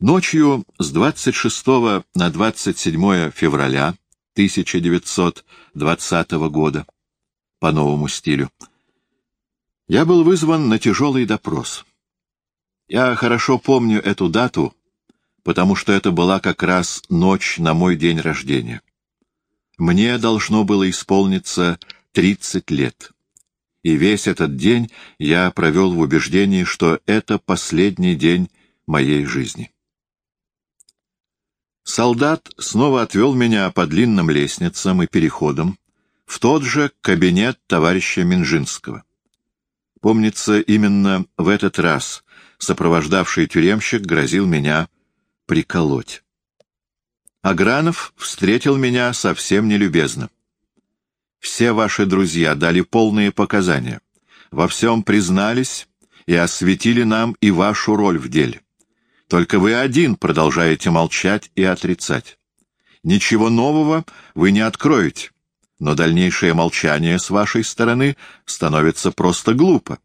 Ночью с 26 на 27 февраля 1920 года по новому стилю я был вызван на тяжелый допрос. Я хорошо помню эту дату, потому что это была как раз ночь на мой день рождения. Мне должно было исполниться 30 лет. И весь этот день я провел в убеждении, что это последний день моей жизни. Солдат снова отвел меня по длинным лестницам и переходам в тот же кабинет товарища Минжинского. Помнится, именно в этот раз сопровождавший тюремщик грозил меня приколоть. Агранов встретил меня совсем нелюбезно. Все ваши друзья дали полные показания, во всем признались и осветили нам и вашу роль в деле. Только вы один продолжаете молчать и отрицать. Ничего нового вы не откроете, но дальнейшее молчание с вашей стороны становится просто глупо.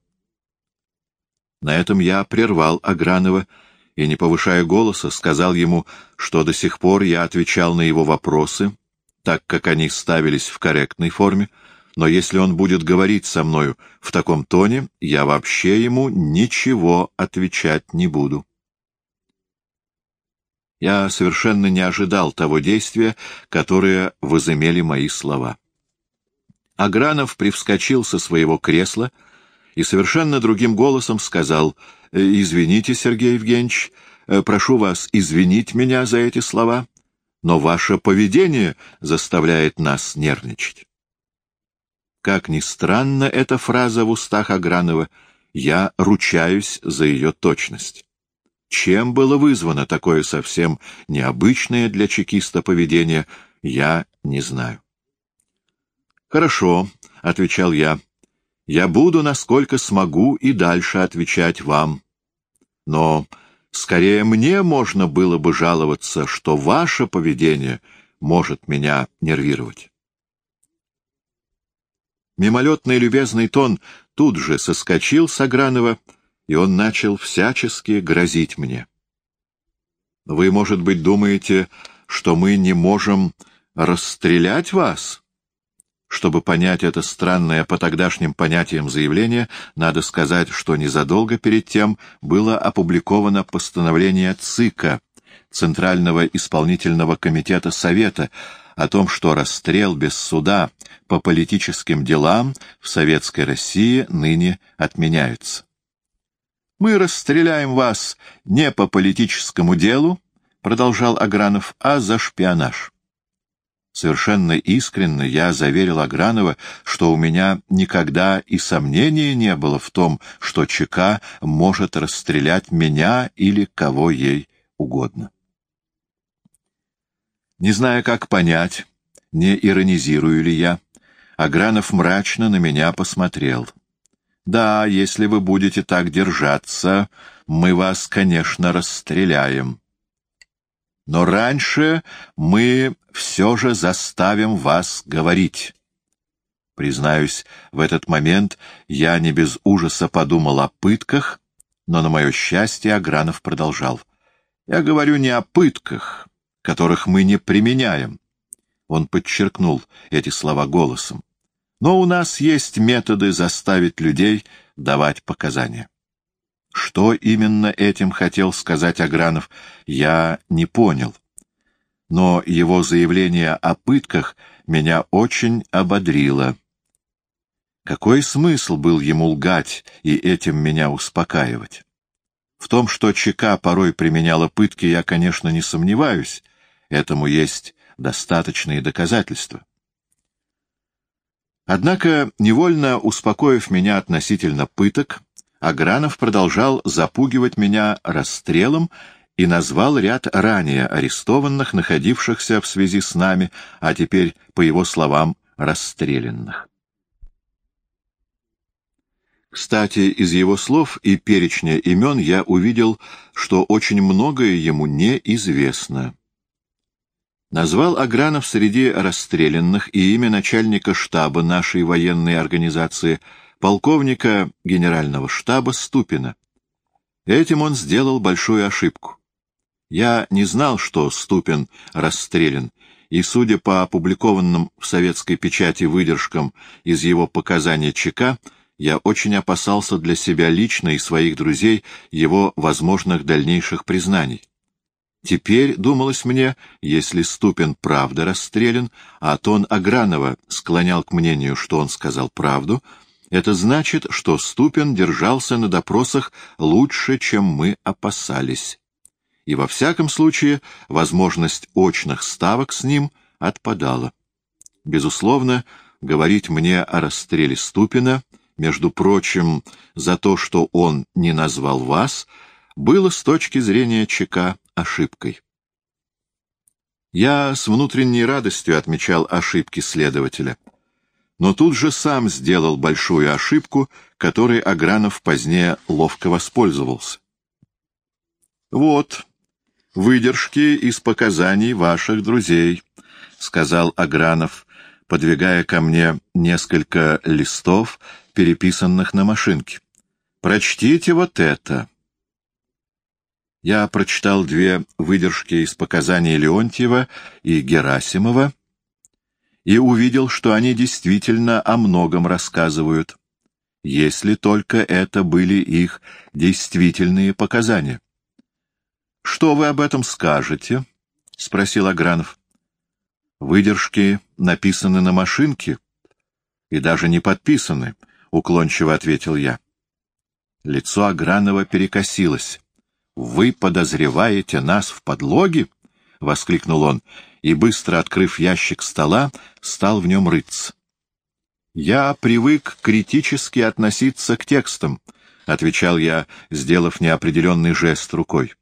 На этом я прервал Агранова и, не повышая голоса, сказал ему, что до сих пор я отвечал на его вопросы, так как они ставились в корректной форме, но если он будет говорить со мною в таком тоне, я вообще ему ничего отвечать не буду. Я совершенно не ожидал того действия, которое возымели мои слова. Агранов привскочил со своего кресла и совершенно другим голосом сказал «Извините, Сергей Евгеньевич, э, прошу вас извинить меня за эти слова, но ваше поведение заставляет нас нервничать». Как ни странно эта фраза в устах Агранова, я ручаюсь за ее точность. Чем было вызвано такое совсем необычное для чекиста поведение, я не знаю. «Хорошо», — отвечал я, — «я буду, насколько смогу, и дальше отвечать вам. Но скорее мне можно было бы жаловаться, что ваше поведение может меня нервировать». Мимолетный любезный тон тут же соскочил с Агранова, — и он начал всячески грозить мне. Вы, может быть, думаете, что мы не можем расстрелять вас? Чтобы понять это странное по тогдашним понятиям заявление, надо сказать, что незадолго перед тем было опубликовано постановление ЦИКа, Центрального исполнительного комитета Совета, о том, что расстрел без суда по политическим делам в Советской России ныне отменяется. Мы расстреляем вас не по политическому делу, — продолжал Агранов, — а за шпионаж. Совершенно искренне я заверил Агранова, что у меня никогда и сомнения не было в том, что ЧК может расстрелять меня или кого ей угодно. Не зная, как понять, не иронизирую ли я, Агранов мрачно на меня посмотрел — да, если вы будете так держаться, мы вас, конечно, расстреляем. Но раньше мы все же заставим вас говорить. Признаюсь, в этот момент я не без ужаса подумал о пытках, но, на мое счастье, Агранов продолжал. Я говорю не о пытках, которых мы не применяем. Он подчеркнул эти слова голосом. Но у нас есть методы заставить людей давать показания. Что именно этим хотел сказать Агранов, я не понял. Но его заявление о пытках меня очень ободрило. Какой смысл был ему лгать и этим меня успокаивать? В том, что ЧК порой применяла пытки, я, конечно, не сомневаюсь. Этому есть достаточные доказательства. Однако, невольно успокоив меня относительно пыток, Агранов продолжал запугивать меня расстрелом и назвал ряд ранее арестованных, находившихся в связи с нами, а теперь, по его словам, расстрелянных. Кстати, из его слов и перечня имен я увидел, что очень многое ему неизвестно. Назвал Агранов среди расстрелянных и имя начальника штаба нашей военной организации, полковника генерального штаба Ступина. Этим он сделал большую ошибку. Я не знал, что Ступин расстрелян, и, судя по опубликованным в советской печати выдержкам из его показаний ЧК, я очень опасался для себя лично и своих друзей его возможных дальнейших признаний. Теперь, думалось мне, если Ступин правда расстрелян, а тон Агранова склонял к мнению, что он сказал правду, это значит, что Ступин держался на допросах лучше, чем мы опасались и во всяком случае возможность очных ставок с ним отпадала. Безусловно, говорить мне о расстреле Ступина, между прочим, за то, что он не назвал вас, было с точки зрения ЧК ошибкой. Я с внутренней радостью отмечал ошибки следователя. Но тут же сам сделал большую ошибку, которой Агранов позднее ловко воспользовался. Вот, выдержки из показаний ваших друзей, — сказал Агранов, подвигая ко мне несколько листов, переписанных на машинке. — Прочтите вот это. Я прочитал две выдержки из показаний Леонтьева и Герасимова и увидел, что они действительно о многом рассказывают, если только это были их действительные показания. Что вы об этом скажете? — спросил Агранов. — Выдержки написаны на машинке и даже не подписаны, — уклончиво ответил я. Лицо Агранова перекосилось. — Вы подозреваете нас в подлоге? — воскликнул он, и, быстро открыв ящик стола, стал в нем рыться. — Я привык критически относиться к текстам, — отвечал я, сделав неопределенный жест рукой.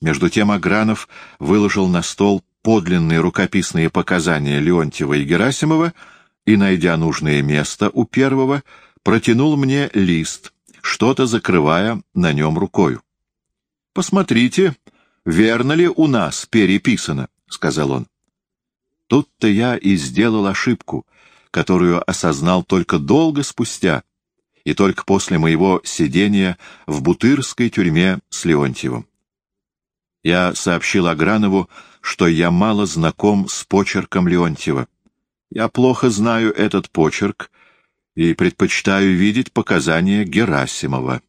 Между тем Агранов выложил на стол подлинные рукописные показания Леонтьева и Герасимова и, найдя нужное место у первого, протянул мне лист, что-то закрывая на нем рукою. — Посмотрите, верно ли у нас переписано, — сказал он. Тут-то я и сделал ошибку, которую осознал только долго спустя, и только после моего сидения в Бутырской тюрьме с Леонтьевым. Я сообщил Агранову, что я мало знаком с почерком Леонтьева. Я плохо знаю этот почерк и предпочитаю видеть показания Герасимова.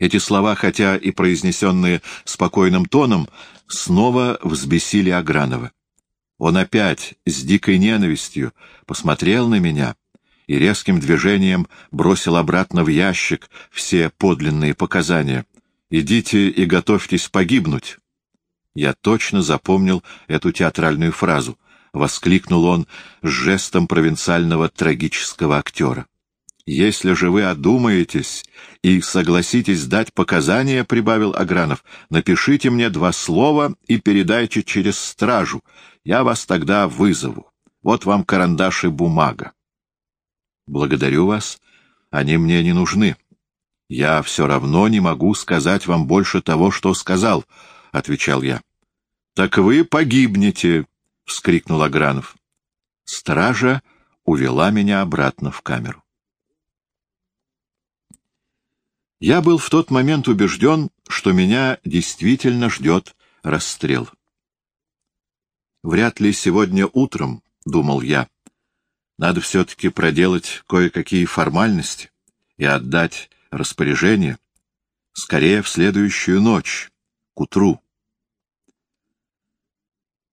Эти слова, хотя и произнесенные спокойным тоном, снова взбесили Агранова. Он опять с дикой ненавистью посмотрел на меня и резким движением бросил обратно в ящик все подлинные показания. «Идите и готовьтесь погибнуть». Я точно запомнил эту театральную фразу. Воскликнул он с жестом провинциального трагического актера. «Если же вы одумаетесь и согласитесь дать показания, — прибавил Агранов, — напишите мне два слова и передайте через стражу. Я вас тогда вызову. Вот вам карандаш и бумага». «Благодарю вас. Они мне не нужны. «Я все равно не могу сказать вам больше того, что сказал», — отвечал я. «Так вы погибнете», — вскрикнул Агранов. Стража увела меня обратно в камеру. Я был в тот момент убежден, что меня действительно ждет расстрел. Вряд ли сегодня утром, — думал я, — надо все-таки проделать кое-какие формальности и отдать распоряжение, скорее в следующую ночь, к утру.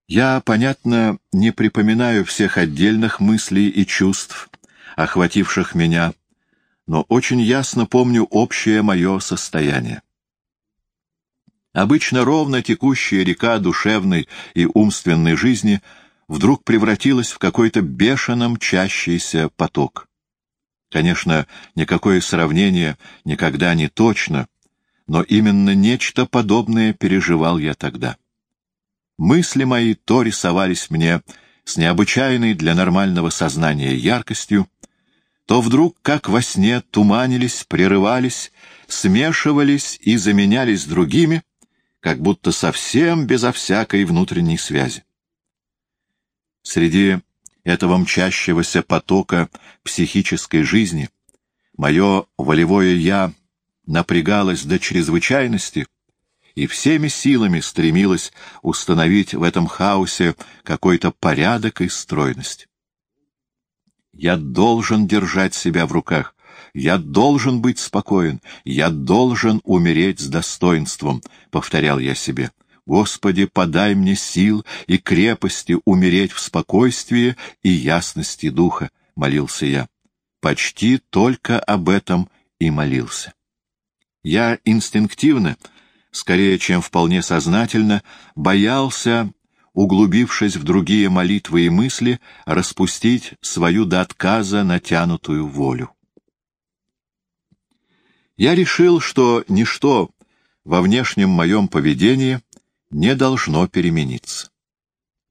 Я, понятно, не припоминаю всех отдельных мыслей и чувств, охвативших меня, но очень ясно помню общее мое состояние. Обычно ровно текущая река душевной и умственной жизни вдруг превратилась в какой-то бешено мчащийся поток. Конечно, никакое сравнение никогда не точно, но именно нечто подобное переживал я тогда. Мысли мои то рисовались мне с необычайной для нормального сознания яркостью, то вдруг, как во сне, туманились, прерывались, смешивались и заменялись другими, как будто совсем безо всякой внутренней связи. Среди этого мчащегося потока психической жизни, мое волевое «я» напрягалось до чрезвычайности и всеми силами стремилась установить в этом хаосе какой-то порядок и стройность. Я должен держать себя в руках, я должен быть спокоен, я должен умереть с достоинством, — повторял я себе. Господи, подай мне сил и крепости умереть в спокойствии и ясности духа, — молился я. Почти только об этом и молился. Я инстинктивно, скорее, чем вполне сознательно, боялся, углубившись в другие молитвы и мысли, распустить свою до отказа натянутую волю. Я решил, что ничто во внешнем моем поведении не должно перемениться.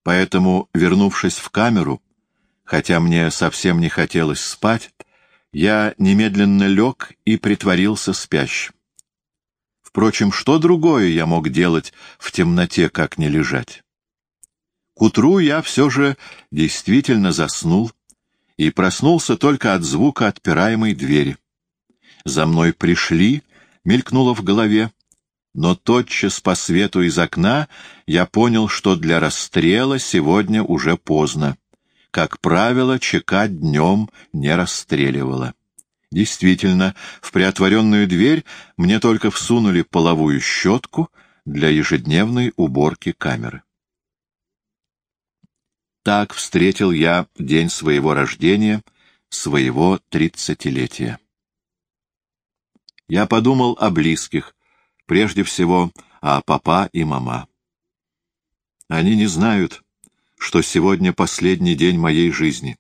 Поэтому, вернувшись в камеру, хотя мне совсем не хотелось спать, я немедленно лег и притворился спящим. Впрочем, что другое я мог делать в темноте, как не лежать? К утру я все же действительно заснул и проснулся только от звука отпираемой двери. «За мной пришли», — мелькнуло в голове, но тотчас по свету из окна я понял, что для расстрела сегодня уже поздно. Как правило, ЧК днем не расстреливала. Действительно, в приотворенную дверь мне только всунули половую щетку для ежедневной уборки камеры. Так встретил я день своего рождения, своего тридцатилетия. Я подумал о близких, прежде всего о папа и мама. Они не знают, что сегодня последний день моей жизни,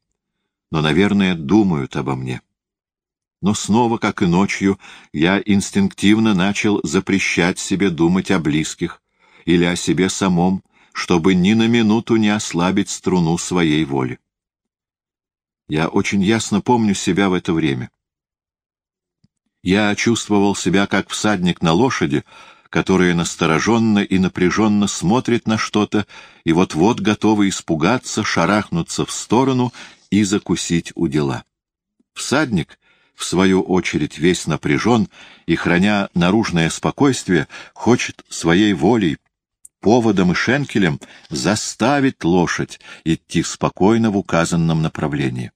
но, наверное, думают обо мне. Но снова, как и ночью, я инстинктивно начал запрещать себе думать о близких или о себе самом, чтобы ни на минуту не ослабить струну своей воли. Я очень ясно помню себя в это время. Я чувствовал себя как всадник на лошади, которая настороженно и напряженно смотрит на что-то и вот-вот готова испугаться, шарахнуться в сторону и закусить у дела. Всадник, в свою очередь, весь напряжен и, храня наружное спокойствие, хочет своей волей, поводом и шенкелем заставить лошадь идти спокойно в указанном направлении.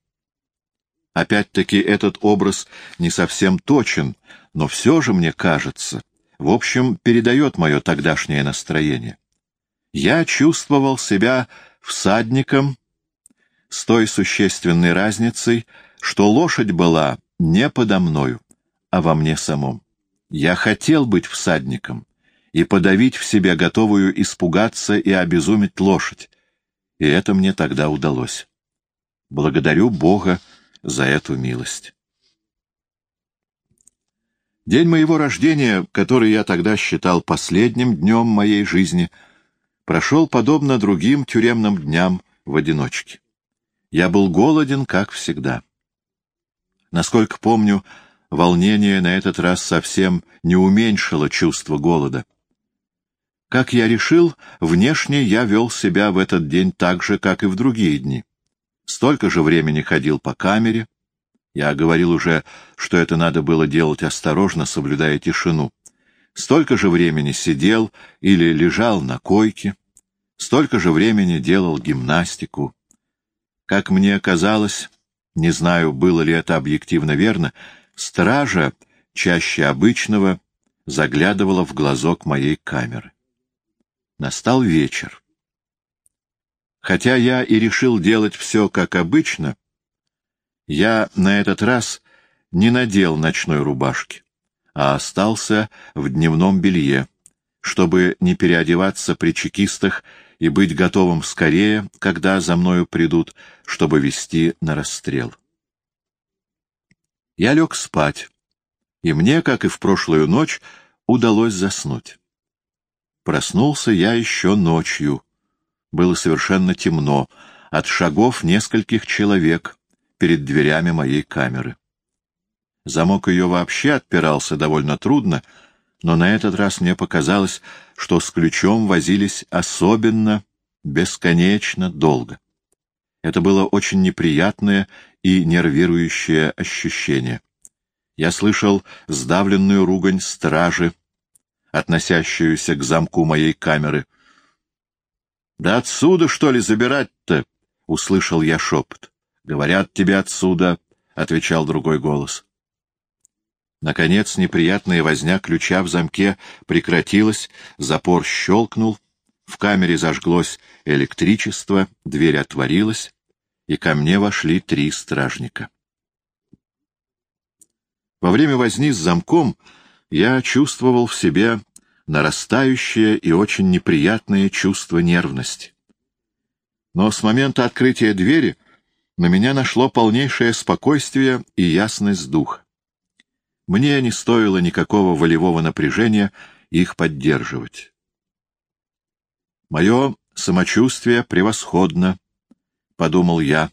Опять-таки этот образ не совсем точен, но все же, мне кажется, в общем, передает мое тогдашнее настроение. Я чувствовал себя всадником с той существенной разницей, что лошадь была не подо мною, а во мне самом. Я хотел быть всадником и подавить в себе готовую испугаться и обезумить лошадь, и это мне тогда удалось. Благодарю Бога за эту милость. День моего рождения, который я тогда считал последним днем моей жизни, прошел подобно другим тюремным дням в одиночке. Я был голоден, как всегда. Насколько помню, волнение на этот раз совсем не уменьшило чувство голода. Как я решил, внешне я вел себя в этот день так же, как и в другие дни. Столько же времени ходил по камере. Я говорил уже, что это надо было делать осторожно, соблюдая тишину. Столько же времени сидел или лежал на койке. Столько же времени делал гимнастику. Как мне казалось, не знаю, было ли это объективно верно, стража чаще обычного заглядывала в глазок моей камеры. Настал вечер. Хотя я и решил делать все как обычно, я на этот раз не надел ночной рубашки, а остался в дневном белье, чтобы не переодеваться при чекистах и быть готовым скорее, когда за мною придут, чтобы вести на расстрел. Я лег спать, и мне, как и в прошлую ночь, удалось заснуть. Проснулся я еще ночью — было совершенно темно, от шагов нескольких человек перед дверями моей камеры. Замок ее вообще отпирался довольно трудно, но на этот раз мне показалось, что с ключом возились особенно, бесконечно долго. Это было очень неприятное и нервирующее ощущение. Я слышал сдавленную ругань стражи, относящуюся к замку моей камеры. «Да отсюда, что ли, забирать-то?» — услышал я шепот. «Говорят тебе отсюда», — отвечал другой голос. Наконец неприятная возня ключа в замке прекратилась, запор щелкнул, в камере зажглось электричество, дверь отворилась, и ко мне вошли три стражника. Во время возни с замком я чувствовал в себе нарастающее и очень неприятное чувство нервности. Но с момента открытия двери на меня нашло полнейшее спокойствие и ясность духа. Мне не стоило никакого волевого напряжения их поддерживать. Мое самочувствие превосходно, — подумал я,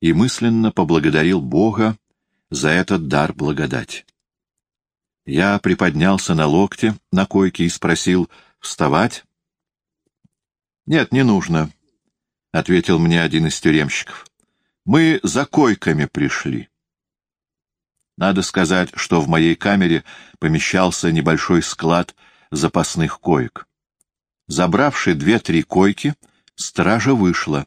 и мысленно поблагодарил Бога за этот дар благодать. Я приподнялся на локте на койке и спросил, вставать? — Нет, не нужно, — ответил мне один из тюремщиков. — Мы за койками пришли. Надо сказать, что в моей камере помещался небольшой склад запасных коек. Забравши две-три койки, стража вышла.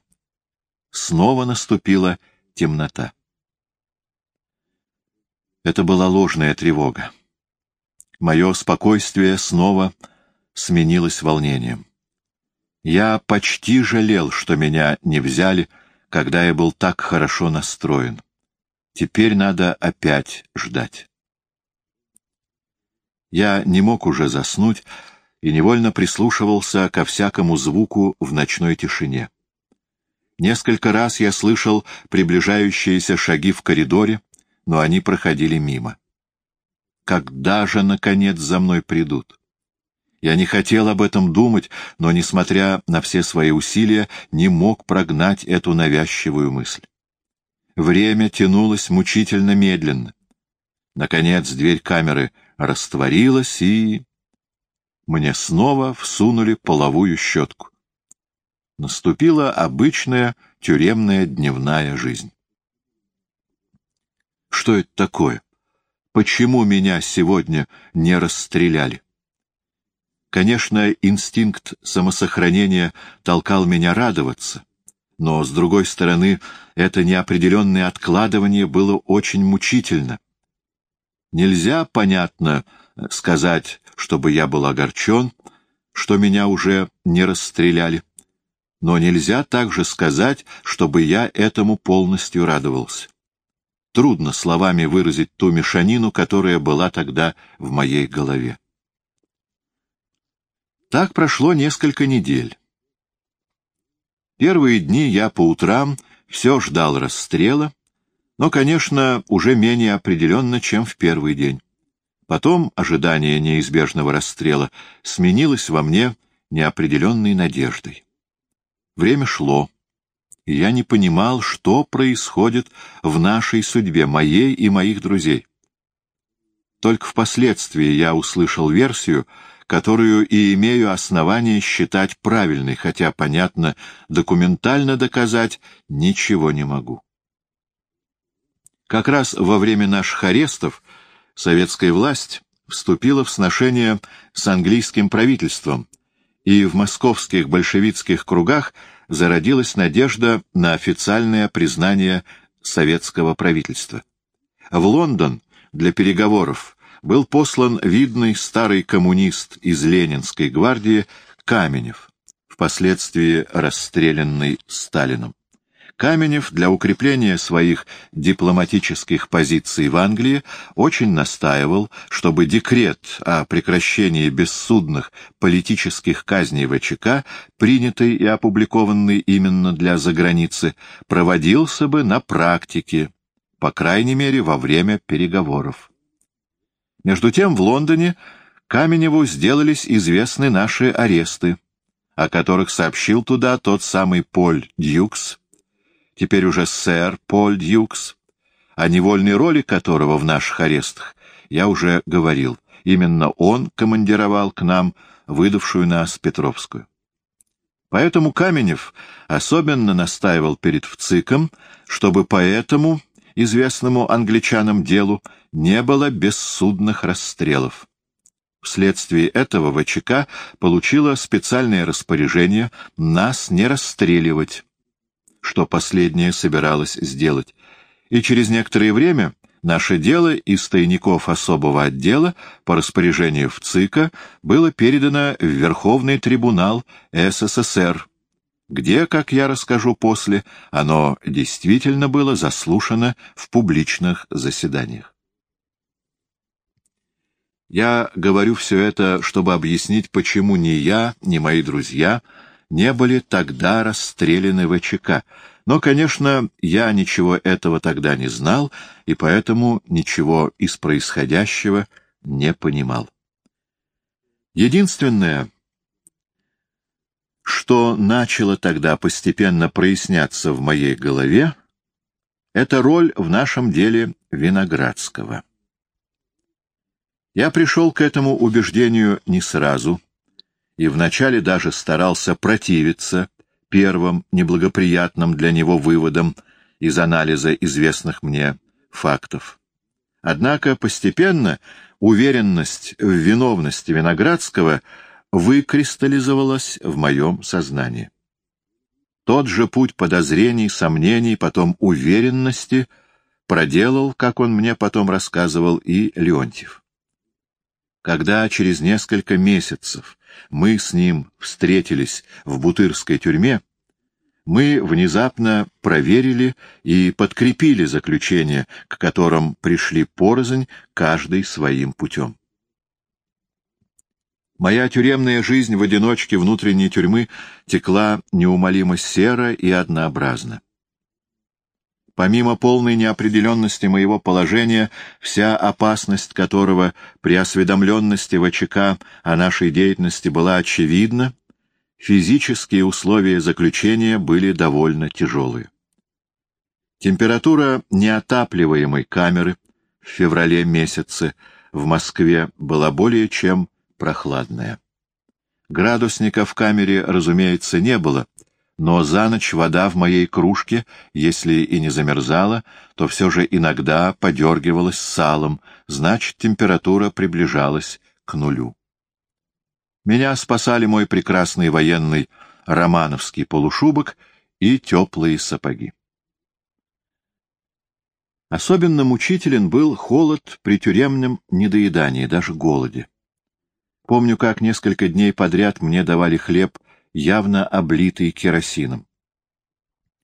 Снова наступила темнота. Это была ложная тревога. Мое спокойствие снова сменилось волнением. Я почти жалел, что меня не взяли, когда я был так хорошо настроен. Теперь надо опять ждать. Я не мог уже заснуть и невольно прислушивался ко всякому звуку в ночной тишине. Несколько раз я слышал приближающиеся шаги в коридоре, но они проходили мимо. Когда же, наконец, за мной придут? Я не хотел об этом думать, но, несмотря на все свои усилия, не мог прогнать эту навязчивую мысль. Время тянулось мучительно медленно. Наконец дверь камеры растворилась, и... Мне снова всунули половую щетку. Наступила обычная тюремная дневная жизнь. Что это такое? Почему меня сегодня не расстреляли? Конечно, инстинкт самосохранения толкал меня радоваться, но, с другой стороны, это неопределенное откладывание было очень мучительно. Нельзя, понятно, сказать, чтобы я был огорчен, что меня уже не расстреляли, но нельзя также сказать, чтобы я этому полностью радовался. Трудно словами выразить ту мешанину, которая была тогда в моей голове. Так прошло несколько недель. Первые дни я по утрам все ждал расстрела, но, конечно, уже менее определенно, чем в первый день. Потом ожидание неизбежного расстрела сменилось во мне неопределенной надеждой. Время шло, я не понимал, что происходит в нашей судьбе, моей и моих друзей. Только впоследствии я услышал версию, которую и имею основание считать правильной, хотя, понятно, документально доказать ничего не могу. Как раз во время наших арестов советская власть вступила в сношение с английским правительством, и в московских большевистских кругах зародилась надежда на официальное признание советского правительства. В Лондон для переговоров был послан видный старый коммунист из Ленинской гвардии Каменев, впоследствии расстрелянный Сталином. Каменев для укрепления своих дипломатических позиций в Англии очень настаивал, чтобы декрет о прекращении бессудных политических казней ВЧК, принятый и опубликованный именно для заграницы, проводился бы на практике, по крайней мере во время переговоров. Между тем в Лондоне Каменеву сделались известны наши аресты, о которых сообщил туда тот самый Поль Дьюкс, теперь уже сэр Поль Дьюкс, о невольной роли которого в наших арестах я уже говорил. Именно он командировал к нам выдавшую нас Петровскую. Поэтому Каменев особенно настаивал перед ВЦИКом, чтобы поэтому известному англичанам делу не было бессудных расстрелов. Вследствие этого ВЧК получила специальное распоряжение нас не расстреливать, что последнее собиралось сделать, и через некоторое время наше дело из тайников особого отдела по распоряжению ВЦИКа было передано в Верховный трибунал СССР, где, как я расскажу после, оно действительно было заслушано в публичных заседаниях. Я говорю все это, чтобы объяснить, почему ни я, ни мои друзья не были тогда расстреляны ВЧК. Но, конечно, я ничего этого тогда не знал, и поэтому ничего из происходящего не понимал. Единственное, что начало тогда постепенно проясняться в моей голове, это роль в нашем деле Виноградского. Я пришел к этому убеждению не сразу, и вначале даже старался противиться первым неблагоприятным для него выводам из анализа известных мне фактов. Однако постепенно уверенность в виновности Виноградского выкристаллизовалась в моем сознании. Тот же путь подозрений, сомнений, потом уверенности проделал, как он мне потом рассказывал, и Леонтьев. Когда через несколько месяцев мы с ним встретились в Бутырской тюрьме, мы внезапно проверили и подкрепили заключение, к которым пришли порознь, каждый своим путем. Моя тюремная жизнь в одиночке внутренней тюрьмы текла неумолимо серо и однообразно. Помимо полной неопределенности моего положения, вся опасность которого при осведомленности ВЧК о нашей деятельности была очевидна, физические условия заключения были довольно тяжелые. Температура неотапливаемой камеры в феврале месяце в Москве была более чем прохладная. Градусника в камере, разумеется, не было, но за ночь вода в моей кружке, если и не замерзала, то все же иногда подергивалась салом, значит, температура приближалась к нулю. Меня спасали мой прекрасный военный романовский полушубок и теплые сапоги. Особенно мучителен был холод при тюремном недоедании, даже голоде. Помню, как несколько дней подряд мне давали хлеб явно облитый керосином.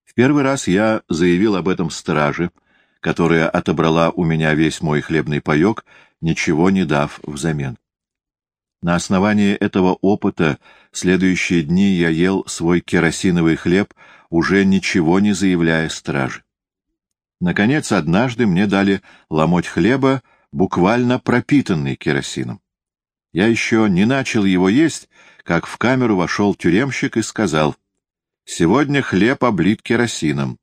В первый раз я заявил об этом страже, которая отобрала у меня весь мой хлебный паек, ничего не дав взамен. На основании этого опыта следующие дни я ел свой керосиновый хлеб, уже ничего не заявляя страже. Наконец, однажды мне дали ломоть хлеба, буквально пропитанный керосином. Я еще не начал его есть, как в камеру вошел тюремщик и сказал, «Сегодня хлеб облит керосином.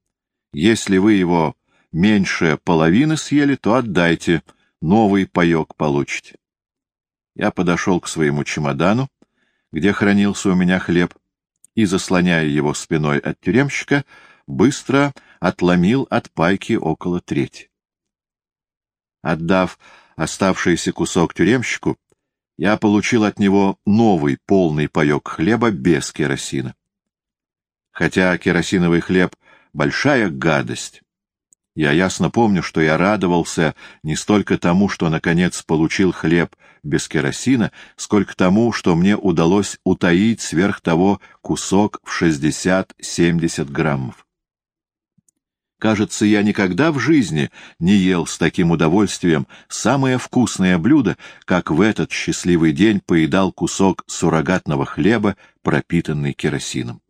Если вы его меньше половины съели, то отдайте, новый паек получите». Я подошел к своему чемодану, где хранился у меня хлеб, и, заслоняя его спиной от тюремщика, быстро отломил от пайки около трети. Отдав оставшийся кусок тюремщику, я получил от него новый полный паек хлеба без керосина. Хотя керосиновый хлеб — большая гадость, я ясно помню, что я радовался не столько тому, что, наконец, получил хлеб без керосина, сколько тому, что мне удалось утаить сверх того кусок в 60-70 граммов. Кажется, я никогда в жизни не ел с таким удовольствием самое вкусное блюдо, как в этот счастливый день поедал кусок суррогатного хлеба, пропитанный керосином.